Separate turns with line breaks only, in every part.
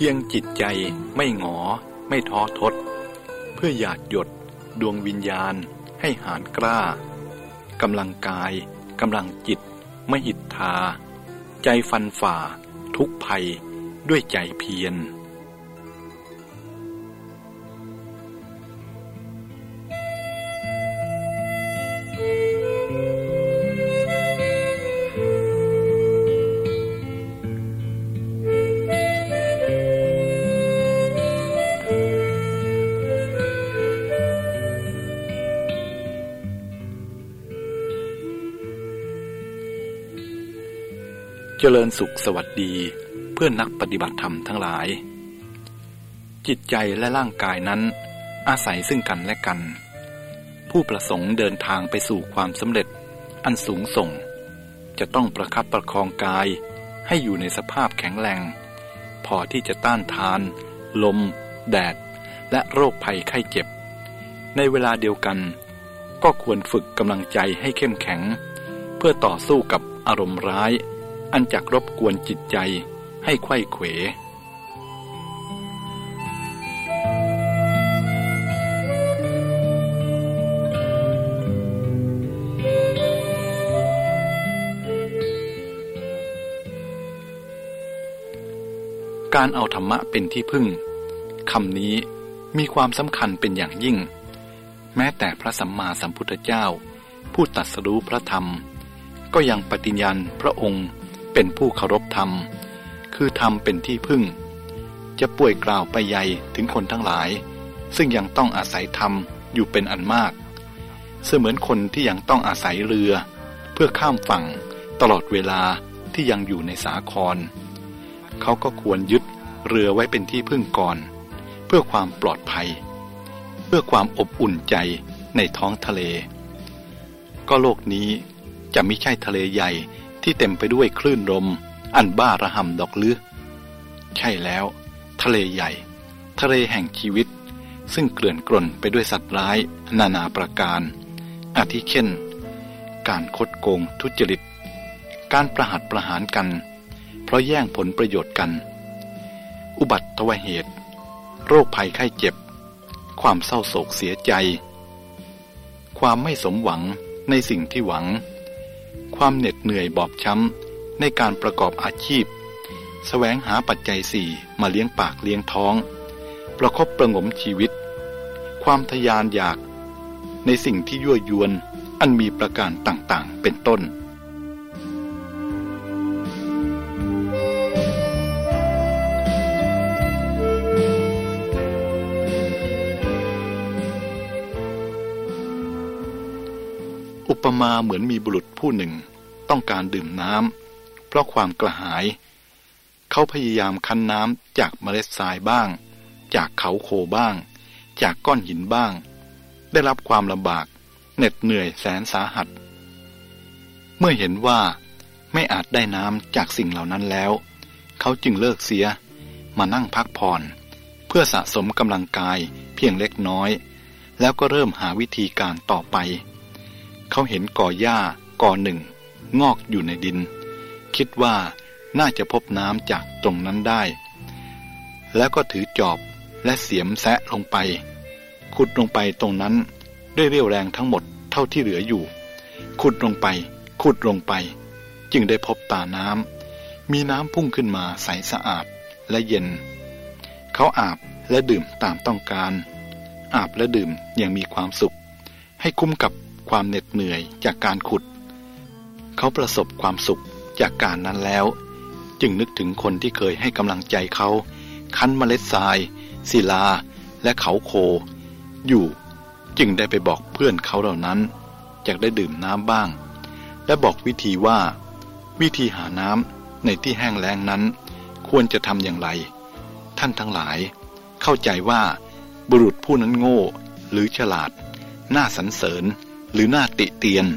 พียงจิตใจไม่หงอ ไม่ท้อทด เพื่อหยาดหยดดวงวิญญาณให้หานกล้ากำลังกายกำลังจิต ไม่หิทธา ใจฟันฝ่า ทุกภัยด้วยใจเพียร ริญสุขสวัสดีเพื่อนนักปฏิบัติธรรมทั้งหลาย จิตใจและร่างกายนั้น อาศัยซึ่งกันและกัน ผู้ประสงค์เดินทางไปสู่ความสำเร็จอันสูงส่ง จะต้องประคับประคองกายให้อยู่ในสภาพแข็งแรง พอที่จะต้านทาน ลม แดด และโรคภัยไข้เจ็บ ในเวลาเดียวกัน ก็ควรฝึกกำลังใจให้เข้มแข็ง เพื่อต่อสู้กับอารมณ์ร้าย อันจักรบกวนจิตใจให้ไข้เขวการเอาธรรมะเป็นที่พึ่งคำนี้มีความสำคัญเป็นอย่างยิ่ง แม้แต่พระสัมมาสัมพุทธเจ้า ผู้ตัดสรู้พระธรรม ก็ยังปฏิญญาณพระองค์ เป็นผู้เคารพธรรม คือธรรมเป็นที่พึ่ง จะป่วยกล่าวไปใหญ่ถึงคนทั้งหลาย ซึ่งยังต้องอาศัยธรรมอยู่เป็นอันมาก เสมือนคนที่ยังต้องอาศัยเรือ เพื่อข้ามฝั่งตลอดเวลาที่ยังอยู่ในสาคร เขาก็ควรยึดเรือไว้เป็นที่พึ่งก่อน เพื่อความปลอดภัย เพื่อความอบอุ่นใจในท้องทะเล ก็โลกนี้จะไม่ใช่ทะเลใหญ่ ที่เต็มไปด้วยคลื่นลม อันบ้าระห่ำดอกลือใช่แล้ว ทะเลใหญ่ ทะเลแห่งชีวิต ซึ่งเกลื่อนกล่นไปด้วยสัตว์ร้าย นานาประการ อาทิเช่น การคดโกงทุจริต การประหัตประหารกัน เพราะแย่งผลประโยชน์กัน อุบัติวเหตุ โรคภัยไข้เจ็บ ความเศร้าโศกเสียใจ ความไม่สมหวังในสิ่งที่หวัง ความเหน็ดเหนื่อยบอบช้ำในการประกอบอาชีพสแสวงหาปัจจัยสี่มาเลี้ยงปากเลี้ยงท้อง ประคบประงมชีวิต ความทยานอยาก ในสิ่งที่ยั่วยวนอันมีประการต่างๆ เป็นต้น มาเหมือนมีบุรุษผู้หนึ่ง ต้องการดื่มน้ำเพราะความกระหาย เขาพยายามคั้นน้ำจากเมล็ดทรายบ้าง จากเขาโคบ้าง จากก้อนหินบ้าง ได้รับความลำบากเหน็ดเหนื่อยแสนสาหัส เมื่อเห็นว่าไม่อาจได้น้ำจากสิ่งเหล่านั้นแล้ว เขาจึงเลิกเสียมานั่งพักผ่อน เพื่อสะสมกำลังกายเพียงเล็กน้อย แล้วก็เริ่มหาวิธีการต่อไป เขาเห็นก่อหญ้าก่อหนึ่ง งอกอยู่ในดิน คิดว่าน่าจะพบน้ำจากตรงนั้นได้ แล้วก็ถือจอบและเสียมแซะลงไป ขุดลงไปตรงนั้นด้วยเรี่ยวแรงทั้งหมดเท่าที่เหลืออยู่ ขุดลงไป ขุดลงไป จึงได้พบตาน้ำมีน้ำพุ่งขึ้นมาใสสะอาดและเย็น เขาอาบและดื่มตามต้องการ อาบและดื่มอย่างมีความสุข ให้คุ้มกับ ความเหน็ดเหนื่อยจากการขุด เขาประสบความสุขจากการนั้นแล้ว จึงนึกถึงคนที่เคยให้กำลังใจเขา คั้นเมล็ดทราย ศิลา และเขาโค อยู่จึงได้ไปบอกเพื่อนเขาเหล่านั้นอยากได้ดื่มน้ำบ้าง และบอกวิธีว่า วิธีหาน้ำในที่แห้งแล้งนั้น ควรจะทำอย่างไร ท่านทั้งหลาย เข้าใจว่าบุรุษผู้นั้นโง่หรือฉลาด น่าสรรเสริญ หรือน่าติเตียน แ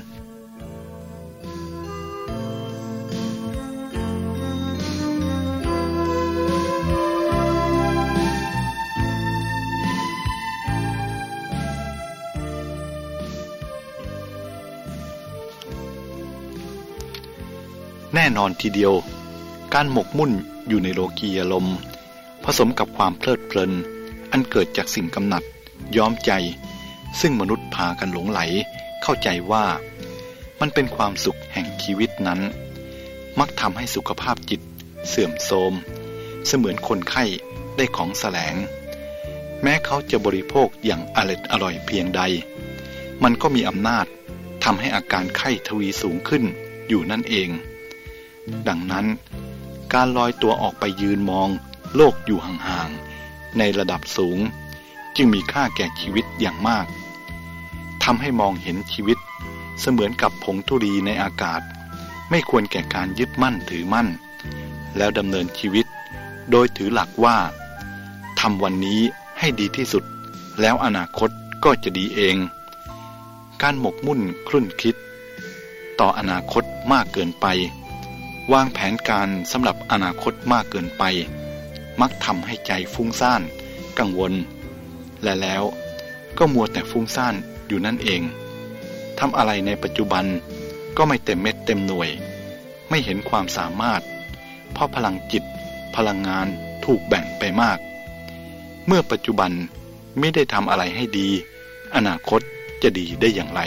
น่นอนทีเดียว การหมกมุ่นอยู่ในโลกียลมผสมกับความเพลิดเพลิน อันเกิดจากสิ่งกำหนัดย้อมใจ ซึ่งมนุษย์พากันหลงไหล เข้าใจว่า มันเป็นความสุขแห่งชีวิตนั้น มักทำให้สุขภาพจิตเสื่อมโทรม เสมือนคนไข้ได้ของแสลง แม้เขาจะบริโภคอย่างอร่อยอร่อยเพียงใด มันก็มีอำนาจทำให้อาการไข้ทวีสูงขึ้นอยู่นั่นเอง ดังนั้น การลอยตัวออกไปยืนมองโลกอยู่ห่างๆในระดับสูง จึงมีค่าแก่ชีวิตอย่างมาก ทำให้มองเห็นชีวิต เสมือนกับผงธุรีในอากาศ ไม่ควรแก่การยึดมั่นถือมั่น แล้วดำเนินชีวิต โดยถือหลักว่าทำวันนี้ให้ดีที่สุด แล้วอนาคตก็จะดีเอง การหมกมุ่นคลุ่นคิด ต่ออนาคตมากเกินไป วางแผนการสำหรับอนาคตมากเกินไป มักทำให้ใจฟุ้งซ่าน กังวล และแล้วก็มัวแต่ฟุ้งซ่าน อยู่นั่นเองทำอะไรในปัจจุบันก็ไม่เต็มเม็ดเต็มหน่วย ไม่เห็นความสามารถ เพราะพลังจิต พลังงานถูกแบ่งไปมาก เมื่อปัจจุบันไม่ได้ทำอะไรให้ดี อนาคตจะดีได้อย่างไร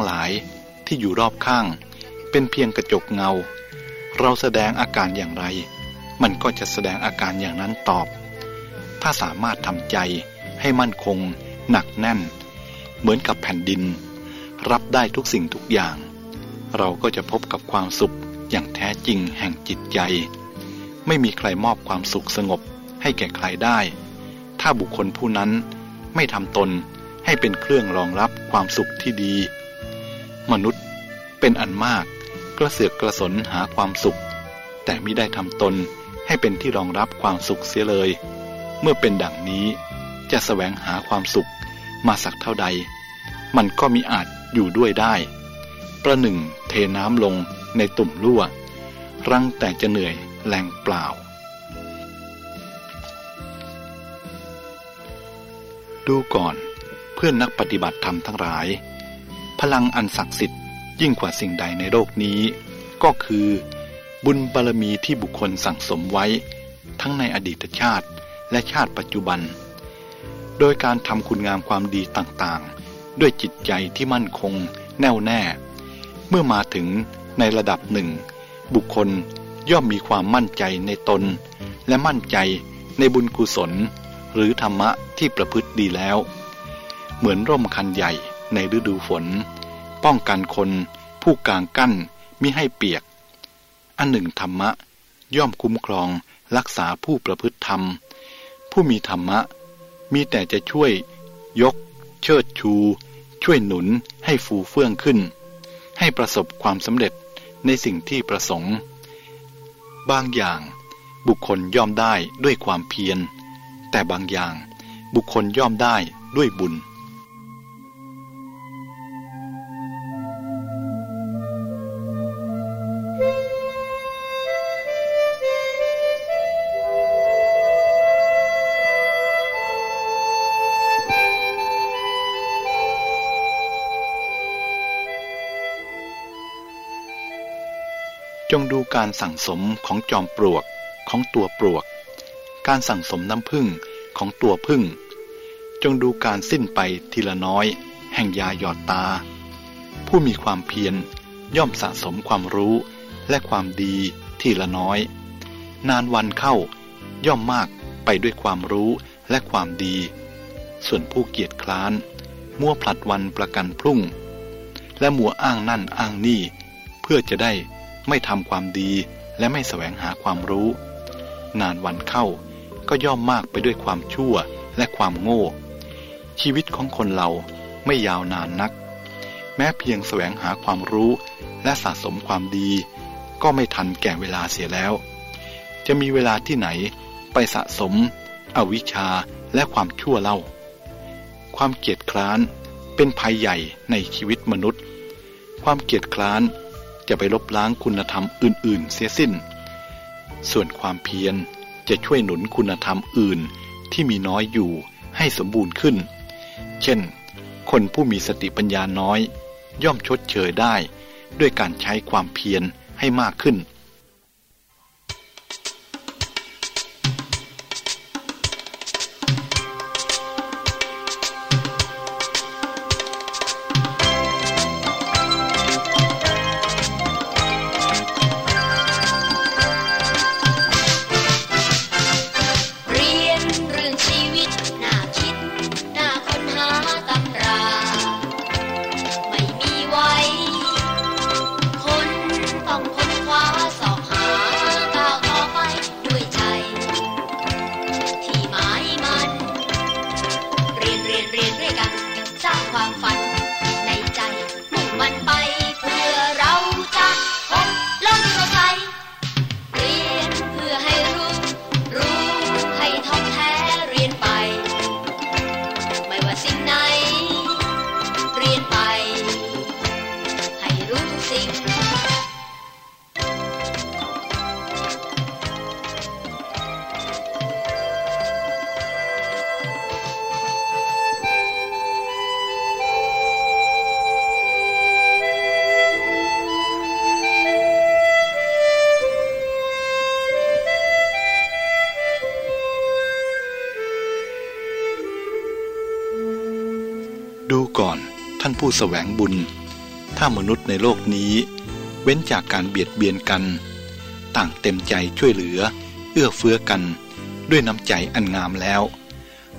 งหลายที่อยู่รอบข้าง เป็นเพียงกระจกเงา เราแสดงอาการอย่างไร มันก็จะแสดงอาการอย่างนั้นตอบ ถ้าสามารถทำใจให้มั่นคง หนักแน่น เหมือนกับแผ่นดิน รับได้ทุกสิ่งทุกอย่าง เราก็จะพบกับความสุขอย่างแท้จริงแห่งจิตใจ ไม่มีใครมอบความสุขสงบให้แก่ใครได้ ถ้าบุคคลผู้นั้นไม่ทำตนให้เป็นเครื่องรองรับความสุขที่ดี มนุษย์ เป็นอันมากกระเสือกกระสนหาความสุข แต่ไม่ได้ทำตนให้เป็นที่รองรับความสุขเสียเลย เมื่อเป็นดังนี้จะแสวงหาความสุขมาสักเท่าใด มันก็มีอาจอยู่ด้วยได้ ประหนึ่งเทน้ำลงในตุ่มรั่ว รังแต่จะเหนื่อยแรงเปล่า ดูก่อนเพื่อนนักปฏิบัติธรรมทั้งหลาย พลังอันศักดิ์สิทธิ์ยิ่งกว่าสิ่งใดในโลกนี้ ก็คือ บุญบารรมีที่บุคคลสั่งสมไว้ ทั้งในอดีตชาติและชาติปัจจุบัน โดยการทำคุณงามความดีต่างๆ ด้วยจิตใจที่มั่นคงแน่วแน่ เมื่อมาถึงในระดับหนึ่ง บุคคลย่อมมีความมั่นใจในตน และมั่นใจในบุญกุศล หรือธรรมะที่ประพฤติดีแล้ว เหมือนร่มคันใหญ่ ในฤดูฝน ป้องกันคนผู้กลางกั้นมิให้เปียก อันหนึ่งธรรมะ ย่อมคุ้มครองรักษาผู้ประพฤติธรรม ผู้มีธรรมะ มีแต่จะช่วยยก เชิดชู ช่วยหนุนให้ฟูเฟื่องขึ้น ให้ประสบความสำเร็จในสิ่งที่ประสงค์ บางอย่างบุคคลย่อมได้ด้วยความเพียร แต่บางอย่างบุคคลย่อมได้ด้วยบุญ การสั่งสมของจอมปลวกของตัวปลวก การสั่งสมน้ำพึ่งของตัวพึ่ง จงดูการสิ้นไปทีละน้อย แห่งยาหยอดตา ผู้มีความเพียรย่อมสะสมความรู้และความดีทีละน้อย นานวันเข้าย่อมมากไปด้วยความรู้และความดี ส่วนผู้เกียจคร้าน มัวผลัดวันประกันพรุ่ง และมัวอ้างนั่นอ้างนี่ เพื่อจะได้ ไม่ทำความดีและไม่แสวงหาความรู้ นานวันเข้าก็ย่อมมากไปด้วยความชั่วและความโง่ ชีวิตของคนเราไม่ยาวนานนัก แม้เพียงแสวงหาความรู้และสะสมความดี ก็ไม่ทันแก่เวลาเสียแล้ว จะมีเวลาที่ไหนไปสะสม อวิชชาและความชั่วเล่า ความเกียจคร้านเป็นภัยใหญ่ในชีวิตมนุษย์ ความเกียจคร้าน จะไปลบล้างคุณธรรมอื่น ๆ เสียสิ้น ส่วนความเพียรจะช่วยหนุนคุณธรรมอื่นที่มีน้อยอยู่ให้สมบูรณ์ขึ้น เช่น คนผู้มีสติปัญญาน้อย ย่อมชดเชยได้ ด้วยการใช้ความเพียรให้มากขึ้น ผู้แสวงบุญ ถ้ามนุษย์ในโลกนี้ เว้นจากการเบียดเบียนกัน ต่างเต็มใจช่วยเหลือ เอื้อเฟื้อกัน ด้วยน้ำใจอันงามแล้ว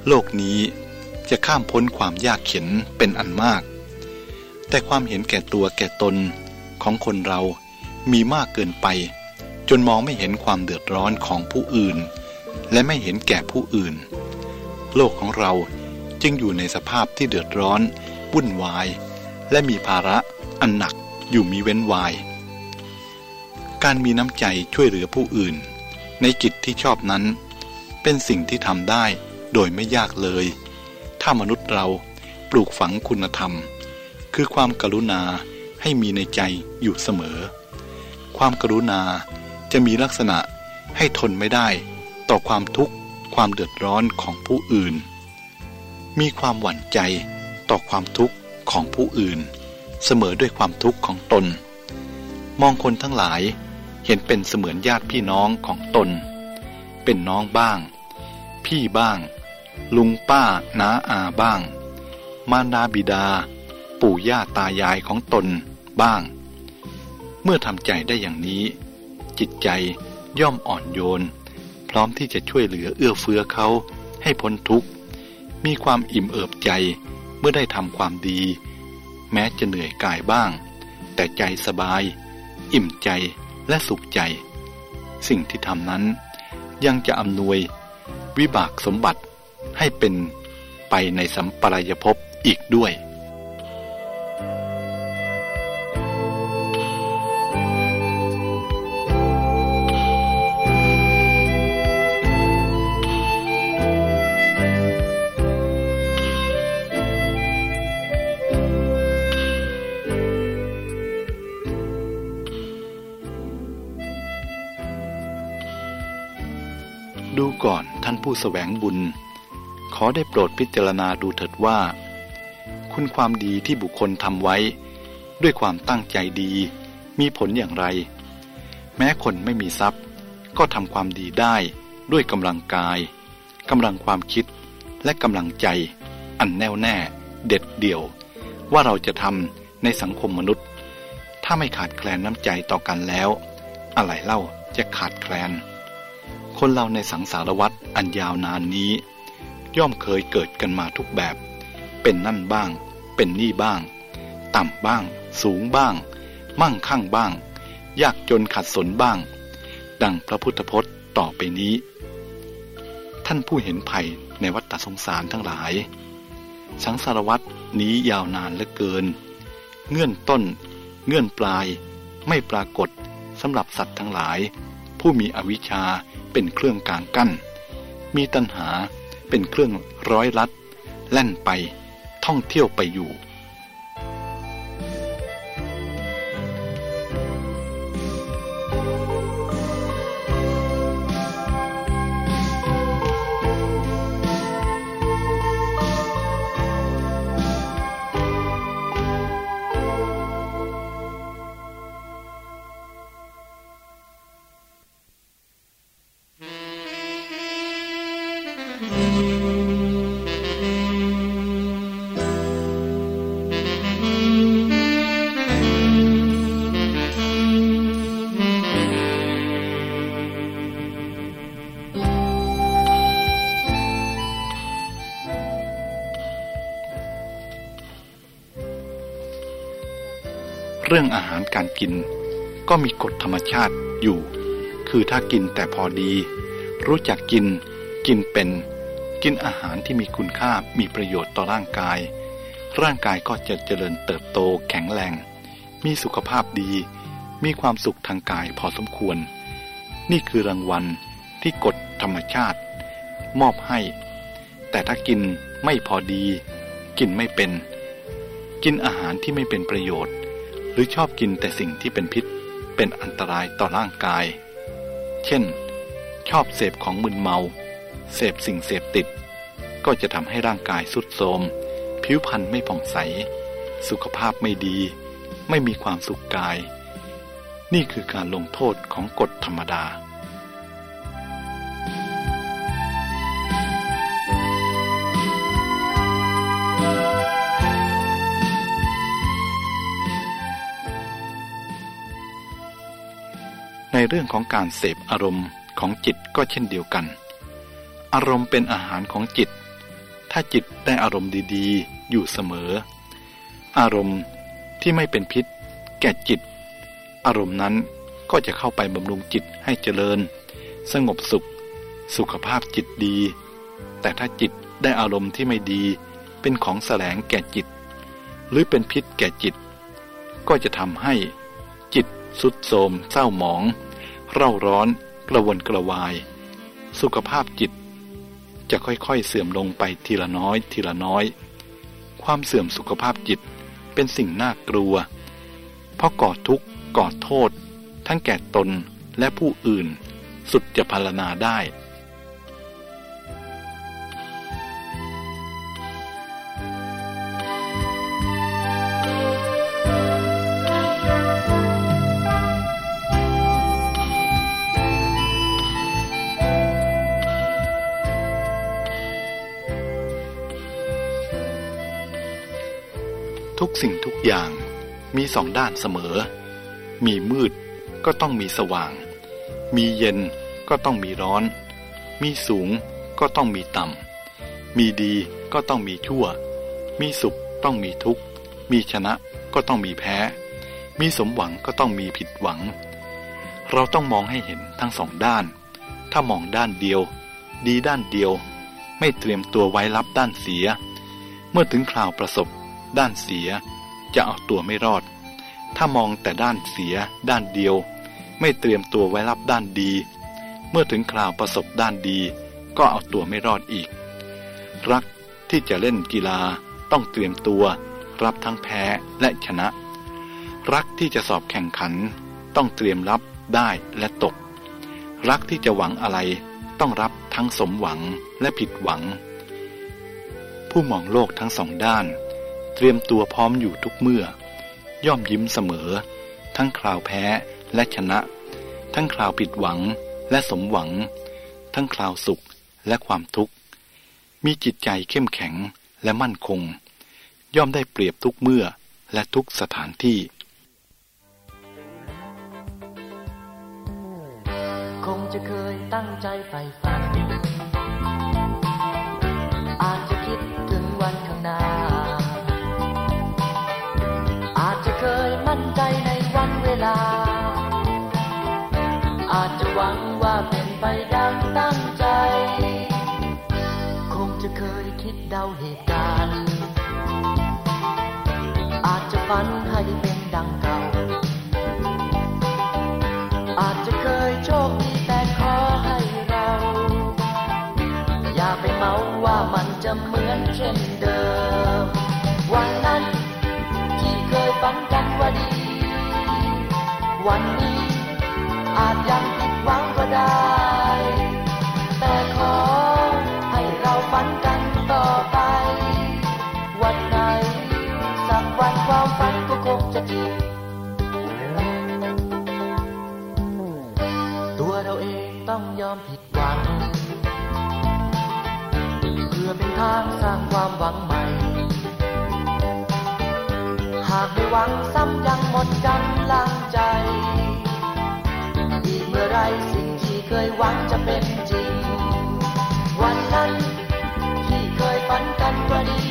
โลกนี้จะข้ามพ้นความยากเข็นเป็นอันมาก แต่ความเห็นแก่ตัวแก่ตนของคนเรามีมากเกินไป จนมองไม่เห็นความเดือดร้อนของผู้อื่น และไม่เห็นแก่ผู้อื่น โลกของเราจึงอยู่ในสภาพที่เดือดร้อน วุ่นวาย และมีภาระอันหนักอยู่มีเว้นวาย การมีน้ำใจช่วยเหลือผู้อื่น ในกิจที่ชอบนั้น เป็นสิ่งที่ทำได้โดยไม่ยากเลย ถ้ามนุษย์เราปลูกฝังคุณธรรม คือความกรุณาให้มีในใจอยู่เสมอ ความกรุณาจะมีลักษณะให้ทนไม่ได้ ต่อความทุกข์ความเดือดร้อนของผู้อื่น มีความหวั่นใจ ต่อความทุกข์ของผู้อื่น เสมอด้วยความทุกข์ของตน มองคนทั้งหลายเห็นเป็นเสมือนญาติพี่น้องของตน เป็นน้องบ้าง พี่บ้าง ลุงป้าน้าอาบ้าง มารดาบิดา ปู่ย่าตายายของตนบ้าง เมื่อทำใจได้อย่างนี้ จิตใจย่อมอ่อนโยน พร้อมที่จะช่วยเหลือเอื้อเฟื้อเขาให้พ้นทุกข์ มีความอิ่มเอิบใจ เมื่อได้ทำความดี แม้จะเหนื่อยกายบ้าง แต่ใจสบาย อิ่มใจและสุขใจ สิ่งที่ทำนั้นยังจะอำนวยวิบากสมบัติให้เป็นไปในสัมปรายภพอีกด้วย ผู้สแสวงบุญ ขอได้โปรดพิจารณาดูเถิดว่า คุณความดีที่บุคคลทำไว้ ด้วยความตั้งใจดี มีผลอย่างไร แม้คนไม่มีทรัพย์ ก็ทำความดีได้ด้วยกำลังกายกำลังความคิดและกำลังใจ อันแน่วแน่ เด็ดเดี่ยว ว่าเราจะทำในสังคมมนุษย์ ถ้าไม่ขาดแคลนน้ำใจต่อกันแล้ว อะไรเล่าจะขาดแคลน คนเราในสังสารวัตรอันยาวนานนี้ ย่อมเคยเกิดกันมาทุกแบบ เป็นนั่นบ้าง เป็นนี่บ้าง ต่ำบ้าง สูงบ้าง มั่งคั่งบ้าง ยากจนขัดสนบ้าง ดังพระพุทธพจน์ต่อไปนี้ ท่านผู้เห็นภัยในวัฏสงสารทั้งหลาย สังสารวัตรนี้ยาวนานเหลือเกิน เงื่อนต้น เงื่อนปลาย ไม่ปรากฏสำหรับสัตว์ทั้งหลาย ผู้มีอวิชชา เป็นเครื่องกลางกั้น มีตัณหาเป็นเครื่องร้อยลัด แล่นไปท่องเที่ยวไปอยู่ เรื่องอาหารการกิน ก็มีกฎธรรมชาติอยู่ คือถ้ากินแต่พอดี รู้จักกิน กินเป็น กินอาหารที่มีคุณค่ามีประโยชน์ต่อร่างกาย ร่างกายก็จะเจริญเติบโตแข็งแรง มีสุขภาพดี มีความสุขทางกายพอสมควร นี่คือรางวัลที่กฎธรรมชาติ มอบให้ แต่ถ้ากินไม่พอดี กินไม่เป็น กินอาหารที่ไม่เป็นประโยชน์ หรือชอบกินแต่สิ่งที่เป็นพิษเป็นอันตรายต่อร่างกาย เช่น ชอบเสพของมึนเมา เสพสิ่งเสพติด ก็จะทำให้ร่างกายสุดโทมผิวพรรณไม่ผ่องใส สุขภาพไม่ดี ไม่มีความสุขกาย นี่คือการลงโทษของกฎธรรมดา เรื่องของการเสพอารมณ์ของจิตก็เช่นเดียวกัน อารมณ์เป็นอาหารของจิต ถ้าจิตได้อารมณ์ดีๆ อยู่เสมอ อารมณ์ที่ไม่เป็นพิษ แก่จิต อารมณ์นั้นก็จะเข้าไปบำรุงจิตให้เจริญ สงบสุข สุขภาพจิตดี แต่ถ้าจิตได้อารมณ์ที่ไม่ดี เป็นของแสลงแก่จิต หรือเป็นพิษแก่จิต ก็จะทำให้จิตสุดโทมเศร้าหมอง เร่าร้อน กระวนกระวาย สุขภาพจิต จะค่อยๆเสื่อมลงไปทีละน้อย ทีละน้อย ความเสื่อมสุขภาพจิตเป็นสิ่งน่ากลัว เพราะก่อทุกข์ก่อโทษ ทั้งแก่ตนและผู้อื่น สุดจะพารณาได้ สิ่งทุกอย่างมีสองด้านเสมอ มีมืดก็ต้องมีสว่าง มีเย็นก็ต้องมีร้อน มีสูงก็ต้องมีต่ำ มีดีก็ต้องมีชั่ว มีสุขต้องมีทุกข์ มีชนะก็ต้องมีแพ้ มีสมหวังก็ต้องมีผิดหวัง เราต้องมองให้เห็นทั้งสองด้าน ถ้ามองด้านเดียว ดีด้านเดียว ไม่เตรียมตัวไว้รับด้านเสีย เมื่อถึงคราวประสบ ด้านเสีย จะเอาตัวไม่รอด ถ้ามองแต่ด้านเสีย ด้านเดียว ไม่เตรียมตัวไว้รับด้านดี เมื่อถึงคราวประสบด้านดี ก็เอาตัวไม่รอดอีก รักที่จะเล่นกีฬาต้องเตรียมตัว รับทั้งแพ้และชนะ รักที่จะสอบแข่งขัน ต้องเตรียมรับได้และตก รักที่จะหวังอะไรต้องรับทั้งสมหวังและผิดหวัง ผู้มองโลกทั้งสองด้าน รียมตัวพร้อมอยู่ทุกเมื่อ ย่อมยิ้มเสมอ ทั้งคราวแพ้และชนะ ทั้งคราวผิดหวังและสมหวัง ทั้งคราวสุขและความทุกข์ มีจิตใจเข้มแข็งและมั่นคง ย่อมได้เปรียบทุกเมื่อและทุกสถานที่
คงจะเคยตั้งใจใฝ่ฝัน ฝันให้เป็นดังเก่า อาจจะเคยโชคดีแต่ขอให้เรา อย่าไปเมาว่ามันจะเหมือนเช่นเดิม วันนั้นที่เคยฝันกันว่าดี วันนี้อาจยังผิดหวังก็ได้ ตัวเราเองต้องยอมผิดหวัง เพื่อเป็นทางสร้างความหวังใหม่ หากไม่หวังซ้ำยังหมดกำลังใจ อีกเมื่อไรสิ่งที่เคยหวังจะเป็นจริง วันนั้นที่เคยฝันกันว่าดี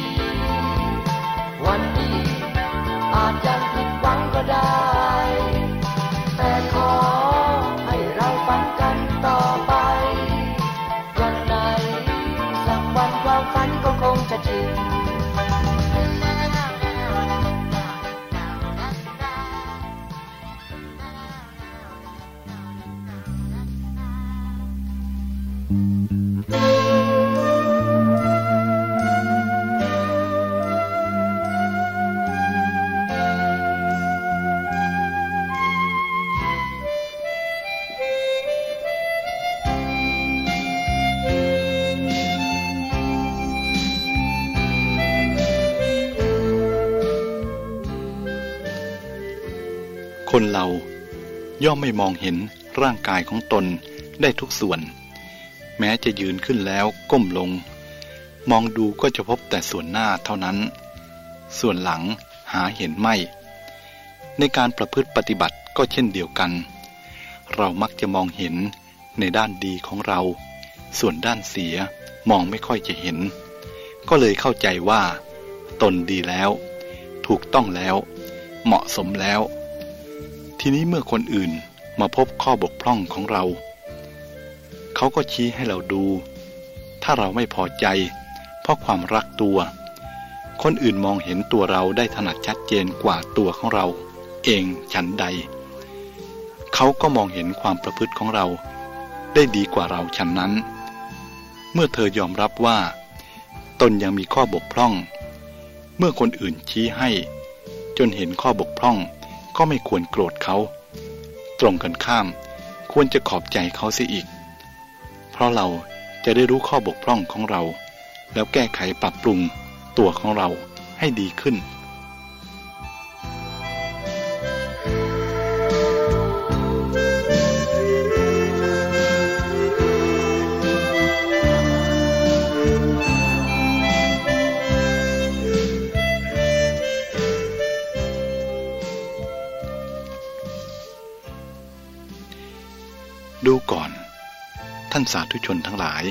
วันนี้อาจยังผิดหวัง คน
เราย่อมไม่มองเห็นร่างกายของตนได้ทุกส่วน แม้จะยืนขึ้นแล้วก้มลง มองดูก็จะพบแต่ส่วนหน้าเท่านั้น ส่วนหลังหาเห็นไม่ ในการประพฤติปฏิบัติก็เช่นเดียวกัน เรามักจะมองเห็นในด้านดีของเรา ส่วนด้านเสียมองไม่ค่อยจะเห็น ก็เลยเข้าใจว่า ตนดีแล้ว ถูกต้องแล้ว เหมาะสมแล้ว ทีนี้เมื่อคนอื่นมาพบข้อบกพร่องของเรา เขาก็ชี้ให้เราดู ถ้าเราไม่พอใจ เพราะความรักตัว คนอื่นมองเห็นตัวเราได้ถนัดชัดเจนกว่าตัวของเรา เองฉันใด เขาก็มองเห็นความประพฤติของเรา ได้ดีกว่าเราฉันนั้น เมื่อเธอยอมรับว่า ตนยังมีข้อบกพร่อง เมื่อคนอื่นชี้ให้ จนเห็นข้อบกพร่อง ก็ไม่ควรโกรธเขา ตรงกันข้าม ควรจะขอบใจเขาเสียอีก เพราะเราจะได้รู้ข้อบกพร่องของเรา แล้วแก้ไขปรับปรุงตัวของเราให้ดีขึ้น ดูก่อน ท่านสาธุชนทั้งหลาย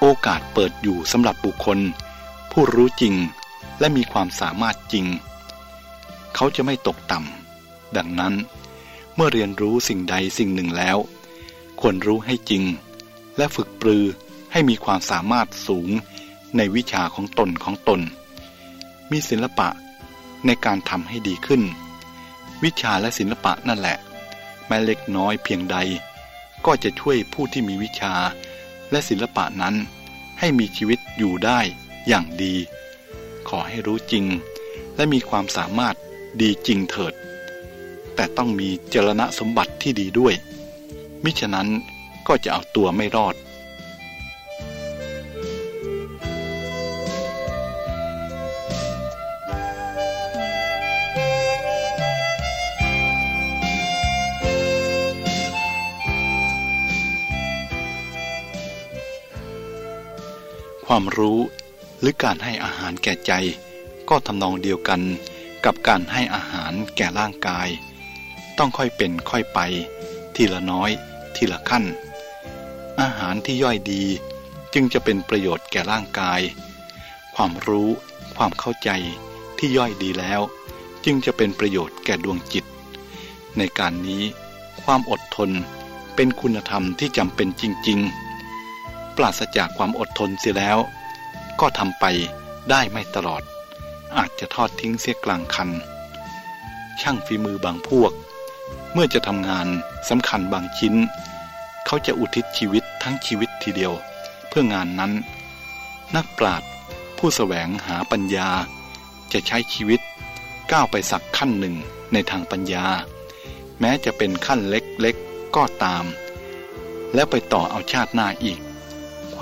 โอกาสเปิดอยู่สำหรับบุคคล ผู้รู้จริงและมีความสามารถจริง เขาจะไม่ตกต่ำดังนั้น เมื่อเรียนรู้สิ่งใดสิ่งหนึ่งแล้ว ควรรู้ให้จริง และฝึกปรือให้มีความสามารถสูงในวิชาของตนของตน มีศิลปะในการทำให้ดีขึ้น วิชาและศิลปะนั่นแหละ ม้เล็กน้อยเพียงใด ก็จะช่วยผู้ที่มีวิชา และศิลปะนั้น ให้มีชีวิตอยู่ได้อย่างดี ขอให้รู้จริง และมีความสามารถดีจริงเถิด แต่ต้องมีเจรณะสมบัติที่ดีด้วย มิฉะนั้นก็จะเอาตัวไม่รอด ความรู้ หรือการให้อาหารแก่ใจ ก็ทำนองเดียวกันกับการให้อาหารแก่ร่างกาย ต้องค่อยเป็นค่อยไป ทีละน้อย ทีละขั้น อาหารที่ย่อยดีจึงจะเป็นประโยชน์แก่ร่างกาย ความรู้ ความเข้าใจที่ย่อยดีแล้ว จึงจะเป็นประโยชน์แก่ดวงจิต ในการนี้ ความอดทนเป็นคุณธรรมที่จำเป็นจริง ๆ ปราศจากความอดทนเสียแล้ว ก็ทำไปได้ไม่ตลอด อาจจะทอดทิ้งเสียกลางคัน ช่างฝีมือบางพวก เมื่อจะทำงานสำคัญบางชิ้น เขาจะอุทิศชีวิตทั้งชีวิตทีเดียว เพื่องานนั้น นักปราชญ์ผู้แสวงหาปัญญา จะใช้ชีวิตก้าวไปสักขั้นหนึ่งในทางปัญญา แม้จะเป็นขั้นเล็กๆก็ตาม แล้วไปต่อเอาชาติหน้าอีก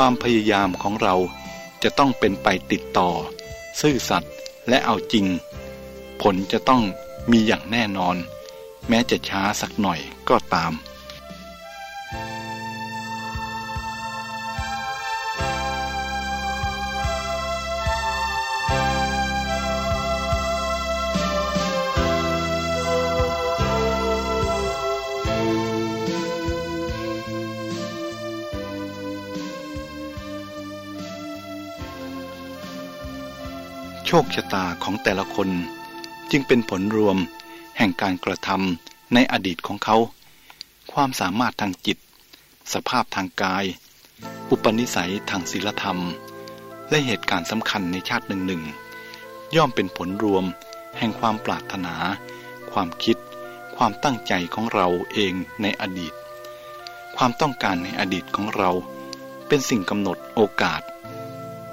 ความพยายามของเราจะต้องเป็นไปติดต่อ ซื่อสัตย์และเอาจริง ผลจะต้องมีอย่างแน่นอน แม้จะช้าสักหน่อยก็ตาม โชคชะตาของแต่ละคน จึงเป็นผลรวมแห่งการกระทำในอดีตของเขา ความสามารถทางจิต สภาพทางกาย อุปนิสัยทางศีลธรรม และเหตุการณ์สำคัญในชาติหนึ่งหนึ่งย่อมเป็นผลรวมแห่งความปรารถนา ความคิด ความตั้งใจของเราเองในอดีต ความต้องการในอดีตของเรา เป็นสิ่งกำหนดโอกาส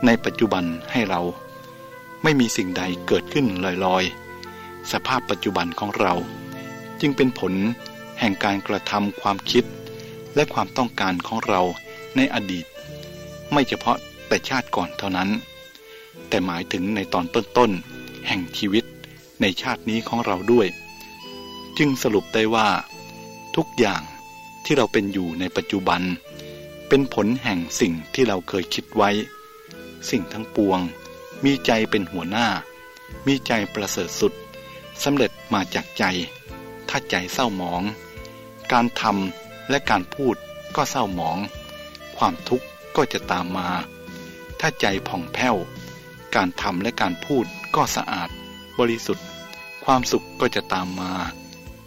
ในปัจจุบันให้เรา ไม่มีสิ่งใดเกิดขึ้นลอยๆ สภาพปัจจุบันของเรา จึงเป็นผลแห่งการกระทำความคิด และความต้องการของเราในอดีต ไม่เฉพาะแต่ชาติก่อนเท่านั้น แต่หมายถึงในตอนต้นๆ แห่งชีวิตในชาตินี้ของเราด้วย จึงสรุปได้ว่า ทุกอย่างที่เราเป็นอยู่ในปัจจุบัน เป็นผลแห่งสิ่งที่เราเคยคิดไว้ สิ่งทั้งปวง มีใจเป็นหัวหน้า มีใจประเสริฐสุดสำเร็จมาจากใจ ถ้าใจเศร้าหมอง การทำและการพูดก็เศร้าหมอง ความทุกข์ก็จะตามมา ถ้าใจผ่องแผ้ว การทำและการพูดก็สะอาด บริสุทธิ์ ความสุขก็จะตามมา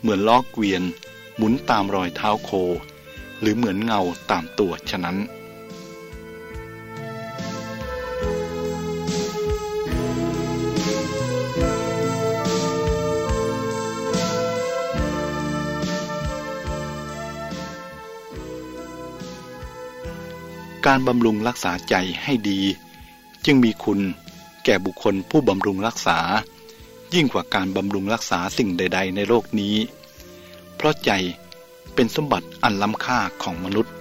เหมือนล้อเกวียน หมุนตามรอยเท้าโค หรือเหมือนเงาตามตัวฉะนั้น การบำรุงรักษาใจให้ดี จึงมีคุณแก่บุคคลผู้บำรุงรักษา ยิ่งกว่าการบำรุงรักษาสิ่งใด ๆ ในโลกนี้ เพราะใจเป็นสมบัติอันล้ำค่าของมนุษย์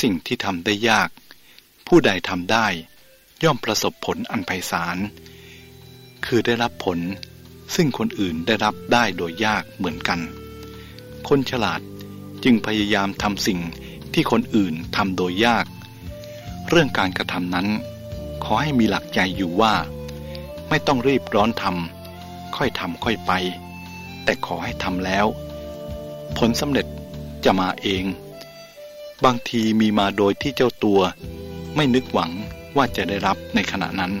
สิ่งที่ทำได้ยาก ผู้ใดทำได้ ย่อมประสบผลอันไพศาล คือได้รับผลซึ่งคนอื่นได้รับได้โดยยากเหมือนกัน คนฉลาดจึงพยายามทำสิ่งที่คนอื่นทำโดยยาก เรื่องการกระทำนั้น ขอให้มีหลักใจอยู่ว่า ไม่ต้องรีบร้อนทำค่อยทำค่อยไป แต่ขอให้ทำแล้ว ผลสำเร็จจะมาเอง บางทีมีมาโดยที่เจ้าตัว ไม่นึกหวังว่าจะได้รับในขณะนั้น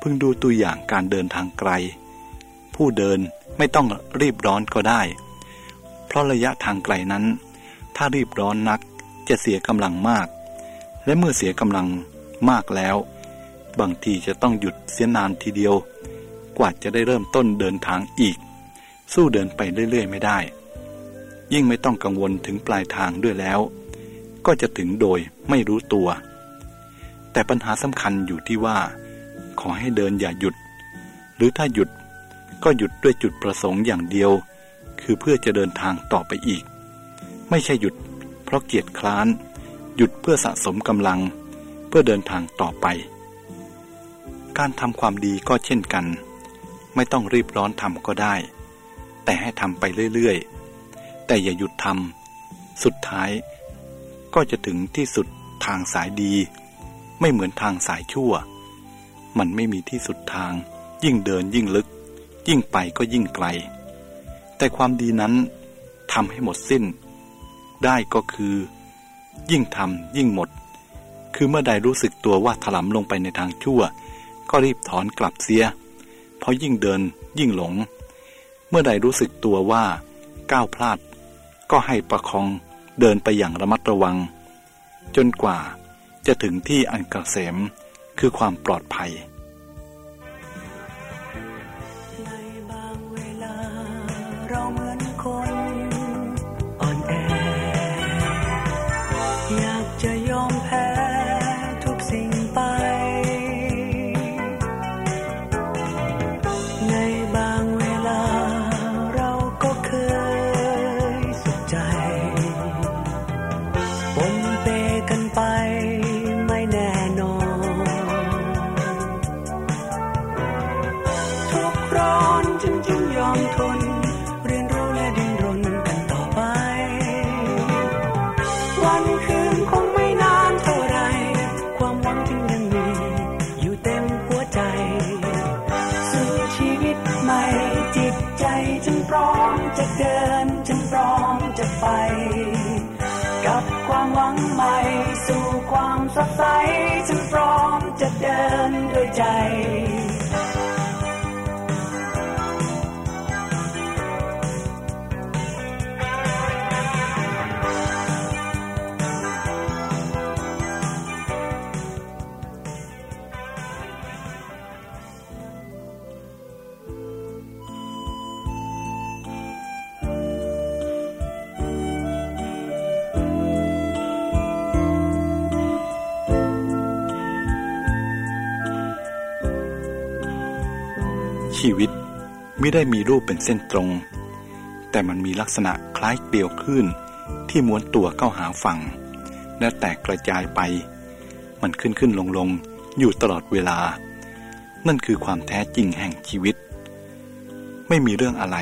พิ่งดูตัวอย่างการเดินทางไกล ผู้เดินไม่ต้องรีบร้อนก็ได้ เพราะระยะทางไกลนั้น ถ้ารีบร้อนนักจะเสียกำลังมาก และเมื่อเสียกำลังมากแล้ว บางทีจะต้องหยุดเสียนานทีเดียว กว่าจะได้เริ่มต้นเดินทางอีก สู้เดินไปเรื่อย ๆ ไม่ได้ ยิ่งไม่ต้องกังวลถึงปลายทางด้วยแล้ว ก็จะถึงโดยไม่รู้ตัว แต่ปัญหาสำคัญอยู่ที่ว่า ขอให้เดินอย่าหยุด หรือถ้าหยุดก็หยุดด้วยจุดประสงค์อย่างเดียว คือเพื่อจะเดินทางต่อไปอีก ไม่ใช่หยุด เพราะเกียจคร้าน หยุดเพื่อสะสมกำลัง เพื่อเดินทางต่อไป การทำความดีก็เช่นกัน ไม่ต้องรีบร้อนทำก็ได้ แต่ให้ทำไปเรื่อยๆ แต่อย่าหยุดทำสุดท้าย ก็จะถึงที่สุดทางสายดี ไม่เหมือนทางสายชั่ว มันไม่มีที่สุดทาง ยิ่งเดินยิ่งลึก ยิ่งไปก็ยิ่งไกล แต่ความดีนั้นทำให้หมดสิ้น ได้ก็คือ ยิ่งทำยิ่งหมด คือเมื่อใดรู้สึกตัวว่าถลำลงไปในทางชั่ว ก็รีบถอนกลับเสีย เพราะยิ่งเดินยิ่งหลง เมื่อใดรู้สึกตัวว่าก้าวพลาด ก็ให้ประคองเดินไปอย่างระมัดระวัง จนกว่าจะถึงที่อันกเกษม คือความปลอดภัย
มจะ ไม่ได้มีรู
ปเป็นเส้นตรง แต่มันมีลักษณะคล้ายเกลียวคลื่นที่ม้วนตัวเข้าหาฝั่ง และแตกกระจายไป มันขึ้นขึ้นลงลงอยู่ตลอดเวลา นั่นคือความแท้จริงแห่งชีวิต ไม่มีเรื่องอะไร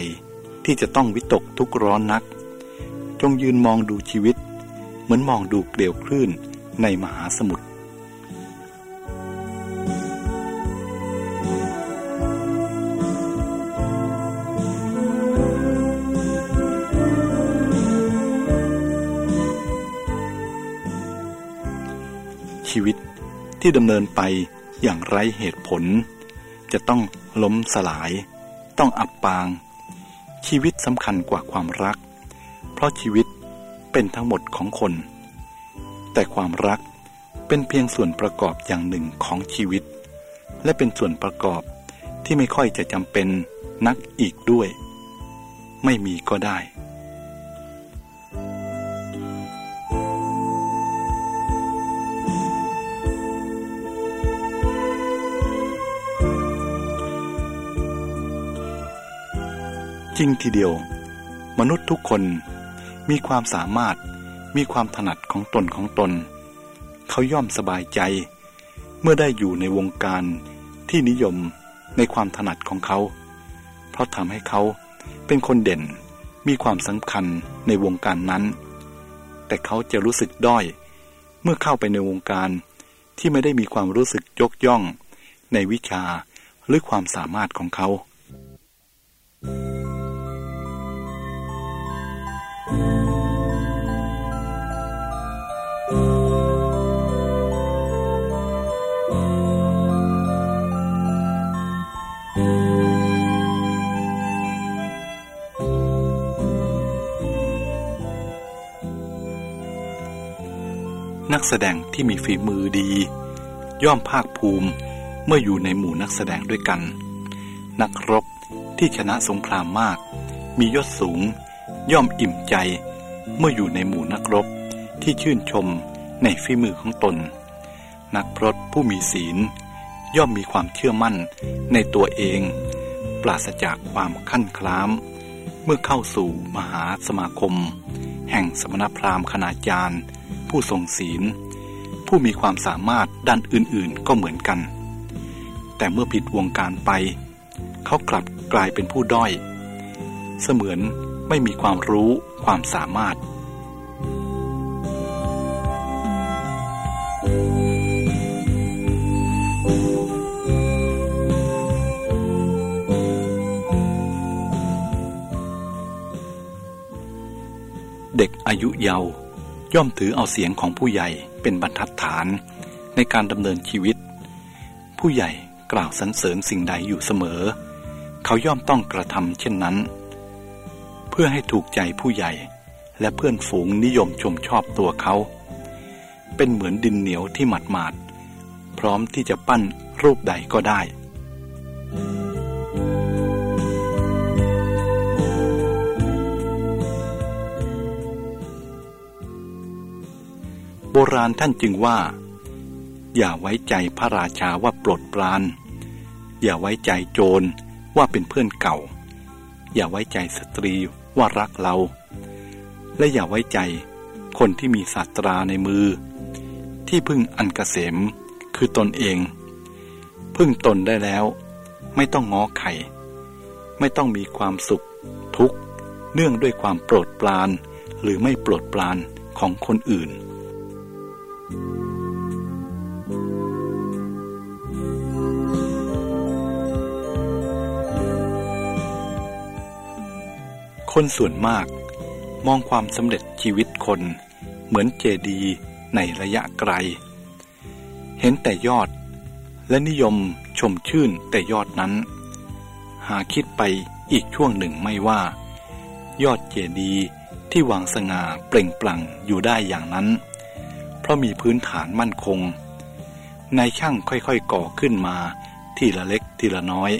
ที่จะต้องวิตกทุกข์ร้อนนัก จงยืนมองดูชีวิต เหมือนมองดูเกลียวคลื่นในมหาสมุทร ที่ดำเนินไปอย่างไร้เหตุผล จะต้องล้มสลาย ต้องอับปาง ชีวิตสำคัญกว่าความรัก เพราะชีวิตเป็นทั้งหมดของคน แต่ความรักเป็นเพียงส่วนประกอบอย่างหนึ่งของชีวิต และเป็นส่วนประกอบที่ไม่ค่อยจะจำเป็นนักอีกด้วย ไม่มีก็ได้ จริงทีเดียว มนุษย์ทุกคนมีความสามารถมีความถนัดของตนของตน เขาย่อมสบายใจ เมื่อได้อยู่ในวงการที่นิยมในความถนัดของเขา เพราะทำให้เขาเป็นคนเด่นมีความสำคัญในวงการนั้น แต่เขาจะรู้สึกด้อย เมื่อเข้าไปในวงการที่ไม่ได้มีความรู้สึกยกย่อง ในวิชาหรือความสามารถของเขา นักแสดงที่มีฝีมือดี ย่อมภาคภูมิเมื่ออยู่ในหมู่นักแสดงด้วยกัน นักรบที่ชนะสงครามมาก มียศสูง ย่อมอิ่มใจ เมื่ออยู่ในหมู่นักรบที่ชื่นชมในฝีมือของตน นักพรตผู้มีศีล ย่อมมีความเชื่อมั่นในตัวเอง ปราศจากความขั้นคล้าม เมื่อเข้าสู่มหาสมาคม แห่งสมณพราหมณ์คณาจารย์ ผู้ทรงศีล ผู้มีความสามารถด้านอื่นๆก็เหมือนกัน แต่เมื่อผิดวงการไป เขากลับกลายเป็นผู้ด้อย เสมือนไม่มีความรู้ความสามารถ เด็กอายุเยาว์ ย่อมถือเอาเสียงของผู้ใหญ่เป็นบรรทัดฐาน ในการดำเนินชีวิต ผู้ใหญ่กล่าวสรรเสริญสิ่งใดอยู่เสมอ เขาย่อมต้องกระทำเช่นนั้น เพื่อให้ถูกใจผู้ใหญ่และเพื่อนฝูงนิยมชมชอบตัวเขา เป็นเหมือนดินเหนียวที่หมัดหมาดพร้อมที่จะปั้นรูปใดก็ได้ ราณท่านจึงว่า อย่าไว้ใจพระราชาว่าปลดปราน อย่าไว้ใจโจรว่าเป็นเพื่อนเก่า อย่าไว้ใจสตรีว่ารักเรา และอย่าไว้ใจคนที่มีศาสตราในมือ ที่พึ่งอันกเกษมคือตนเอง พึ่งตนได้แล้ว ไม่ต้องง้อไข่ไม่ต้องมีความสุขทุกข์ เนื่องด้วยความโปรดปราน หรือไม่โปรดปรานของคนอื่น คนส่วนมาก มองความสำเร็จชีวิตคน เหมือนเจดีในระยะไกล เห็นแต่ยอด และนิยมชมชื่นแต่ยอดนั้น หาคิดไปอีกช่วงหนึ่งไม่ว่า ยอดเจดีที่วางสง่าเปล่งปลั่งอยู่ได้อย่างนั้น เพราะมีพื้นฐานมั่นคงนายช่างค่อยๆก่อขึ้นมา ทีละเล็กทีละน้อย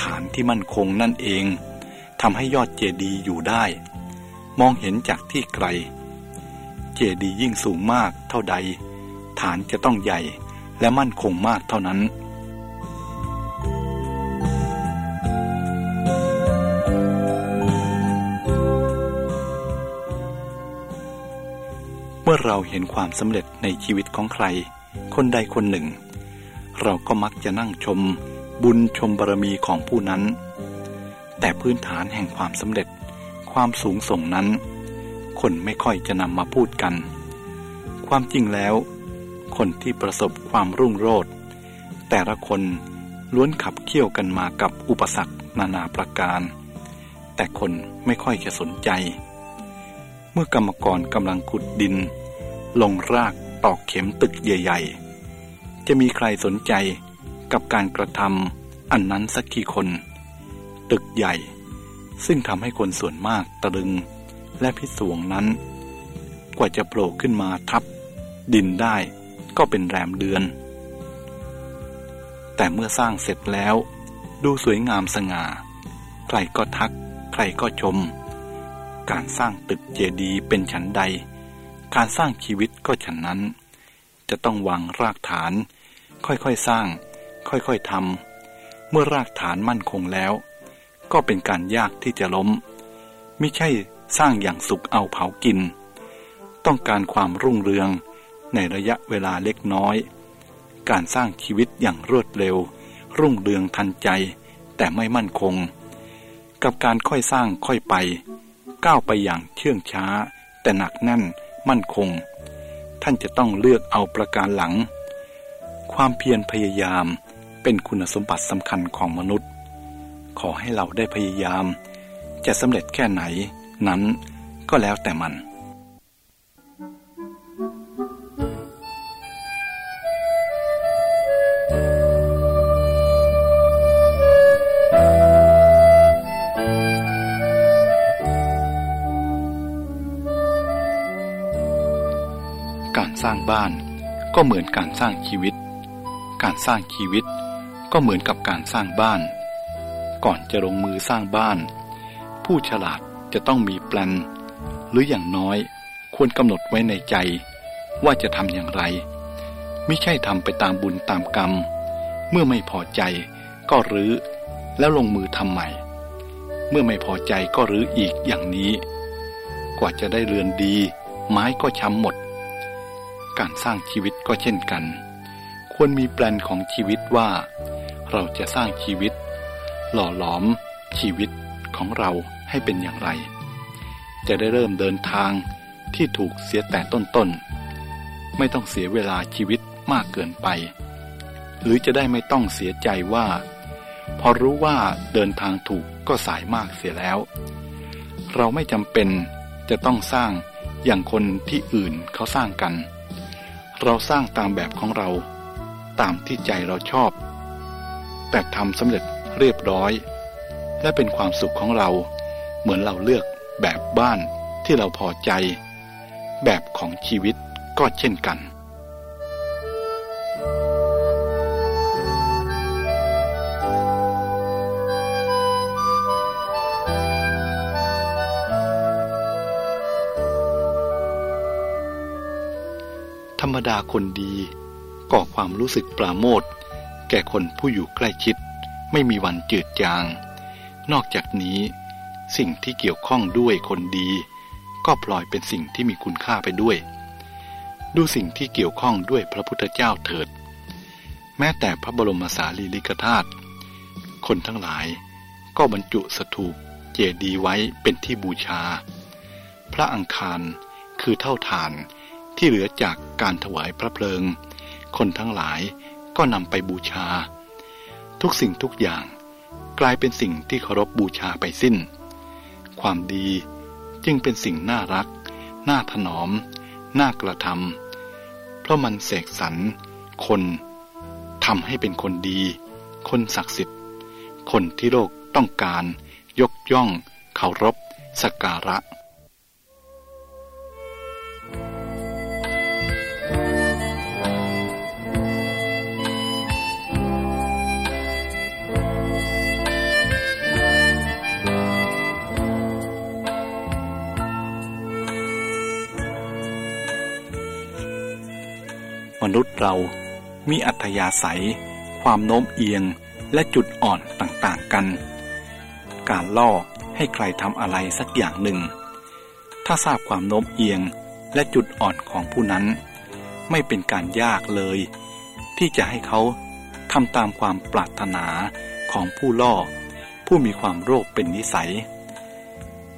ฐานที่มั่นคงนั่นเอง ทำให้ยอดเจดีย์อยู่ได้ มองเห็นจากที่ไกล เจดีย์ยิ่งสูงมากเท่าใด ฐานจะต้องใหญ่และมั่นคงมากเท่านั้นเมื่อเราเห็นความสำเร็จในชีวิตของใคร คนใดคนหนึ่ง เราก็มักจะนั่งชมบุญชมบารมีของผู้นั้น แต่พื้นฐานแห่งความสำเร็จ ความสูงส่งนั้น คนไม่ค่อยจะนำมาพูดกัน ความจริงแล้ว คนที่ประสบความรุ่งโรจน์แต่ละคนล้วนขับเคี่ยวกันมากับอุปสรรคนานาประการ แต่คนไม่ค่อยจะสนใจ เมื่อกรรมกรกำลังขุดดิน ลงรากตอกเข็มตึกใหญ่ๆ จะมีใครสนใจกับการกระทำอันนั้นสักกี่คน ตึกใหญ่ ซึ่งทำให้คนส่วนมากตะลึง และพิศวงนั้น กว่าจะโผล่ขึ้นมาทับ ดินได้ก็เป็นแรมเดือน แต่เมื่อสร้างเสร็จแล้ว ดูสวยงามสง่า ใครก็ทัก ใครก็ชม การสร้างตึกเจดีย์เป็นฉันใด การสร้างชีวิตก็ฉันนั้น จะต้องวางรากฐาน ค่อยๆสร้าง ค่อยๆทำเมื่อรากฐานมั่นคงแล้ว ก็เป็นการยากที่จะล้ม ไม่ใช่สร้างอย่างสุกเอาเผากิน ต้องการความรุ่งเรืองในระยะเวลาเล็กน้อย การสร้างชีวิตอย่างรวดเร็ว รุ่งเรืองทันใจ แต่ไม่มั่นคง กับการค่อยสร้างค่อยไป ก้าวไปอย่างเชื่องช้า แต่หนักแน่น มั่นคง ท่านจะต้องเลือกเอาประการหลัง ความเพียรพยายามเป็นคุณสมบัติสำคัญของมนุษย์ ขอให้เราได้พยายาม จะสำเร็จแค่ไหน นั้นก็แล้วแต่มันร้างบ้านก็เหมือนการสร้างชีวิต การสร้างชีวิตก็เหมือนกับการสร้างบ้าน ก่อนจะลงมือสร้างบ้าน ผู้ฉลาดจะต้องมีแปลน หรืออย่างน้อยควรกำหนดไว้ในใจ ว่าจะทำอย่างไร ไม่ใช่ทำไปตามบุญตามกรรม เมื่อไม่พอใจก็รื้อ แล้วลงมือทำใหม่ เมื่อไม่พอใจก็รื้ออีกอย่างนี้ กว่าจะได้เรือนดี ไม้ก็ช้ำหมด การสร้างชีวิตก็เช่นกัน ควรมีแปลนของชีวิตว่า เราจะสร้างชีวิต หล่อหลอม ชีวิตของเราให้เป็นอย่างไร จะได้เริ่มเดินทางที่ถูกเสียแต่ต้นๆไม่ต้องเสียเวลาชีวิตมากเกินไป หรือจะได้ไม่ต้องเสียใจว่า พอรู้ว่าเดินทางถูกก็สายมากเสียแล้ว เราไม่จำเป็นจะต้องสร้างอย่างคนที่อื่นเขาสร้างกัน เราสร้างตามแบบของเรา ตามที่ใจเราชอบ แต่ทำสำเร็จ เรียบร้อย และเป็นความสุขของเรา เหมือนเราเลือกแบบบ้านที่เราพอใจ แบบของชีวิตก็เช่นกัน ธรรมดาคนดีก่อความรู้สึกปราโมทแก่คนผู้อยู่ใกล้ชิด ไม่มีวันจืดจาง นอกจากนี้ สิ่งที่เกี่ยวข้องด้วยคนดี ก็ปล่อยเป็นสิ่งที่มีคุณค่าไปด้วย ดูสิ่งที่เกี่ยวข้องด้วยพระพุทธเจ้าเถิด แม้แต่พระบรมสารีริกธาตุคนทั้งหลายก็บรรจุสถูปเจดีย์ไว้เป็นที่บูชา พระอังคารคือเท่าฐานที่เหลือจากการถวายพระเพลิง คนทั้งหลายก็นำไปบูชา ทุกสิ่งทุกอย่างกลายเป็นสิ่งที่เคารพบบูชาไปสิ้น ความดีจึงเป็นสิ่งน่ารัก น่าถนอม น่ากระทำเพราะมันเสกสรรคนทำให้เป็นคนดี คนศักดิ์สิทธิ์ คนที่โลกต้องการ ยกย่อง เคารพสักการะ นุษย์เรามีอัธยาศัย ความโน้มเอียงและจุดอ่อนต่างๆกัน การล่อให้ใครทำอะไรสักอย่างหนึ่ง ถ้าทราบความโน้มเอียงและจุดอ่อนของผู้นั้น ไม่เป็นการยากเลย ที่จะให้เขาทำตามความปรารถนาของผู้ล่อ ผู้มีความโรคเป็นนิสัย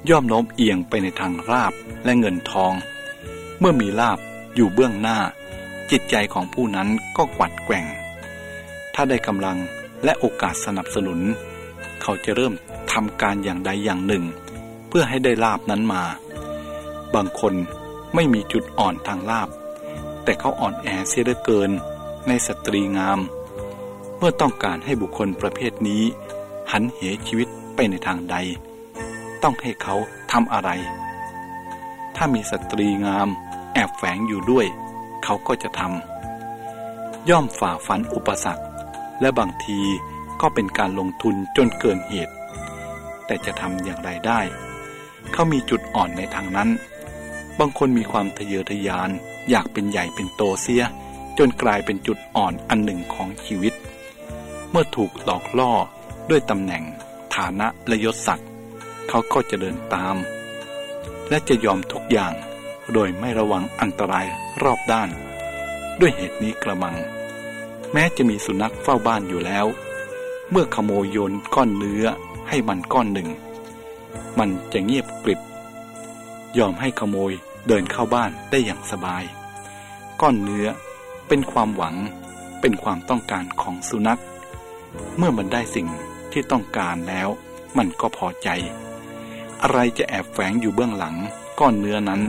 ย่อมโน้มเอียงไปในทางราบและเงินทอง เมื่อมีลาบอยู่เบื้องหน้า จิตใจของผู้นั้นก็กวัดแกว่ง ถ้าได้กำลังและโอกาสสนับสนุน เขาจะเริ่มทำการอย่างใดอย่างหนึ่ง เพื่อให้ได้ลาบนั้นมา บางคนไม่มีจุดอ่อนทางลาบแแต่เขาอ่อนแอเสียเหลือเกิน ในสตรีงาม เมื่อต้องการให้บุคคลประเภทนี้ หันเหชีวิตไปในทางใด ต้องให้เขาทำอะไร ถ้ามีสตรีงามแอบแฝงอยู่ด้วย เขาก็จะทำย่อมฝ่าฟันอุปสรรค และบางทีก็เป็นการลงทุนจนเกินเหตุ แต่จะทำอย่างไรได้ เขามีจุดอ่อนในทางนั้น บางคนมีความทะเยอทะยานอยากเป็นใหญ่เป็นโตเสีย จนกลายเป็นจุดอ่อนอันหนึ่งของชีวิต เมื่อถูกหลอกล่อด้วยตำแหน่ง ฐานะและยศศักดิ์เขาก็จะเดินตาม และจะยอมทุกอย่าง โดยไม่ระวังอันตรายรอบด้าน ด้วยเหตุนี้กระมัง แม้จะมีสุนัขเฝ้าบ้านอยู่แล้ว เมื่อขโมยโยนก้อนเนื้อให้มันก้อนหนึ่ง มันจะเงียบกริบ ยอมให้ขโมยเดินเข้าบ้านได้อย่างสบาย ก้อนเนื้อเป็นความหวังเป็นความต้องการของสุนัข เมื่อมันได้สิ่งที่ต้องการแล้ว มันก็พอใจ อะไรจะแอบแฝงอยู่เบื้องหลังก้อนเนื้อนั้น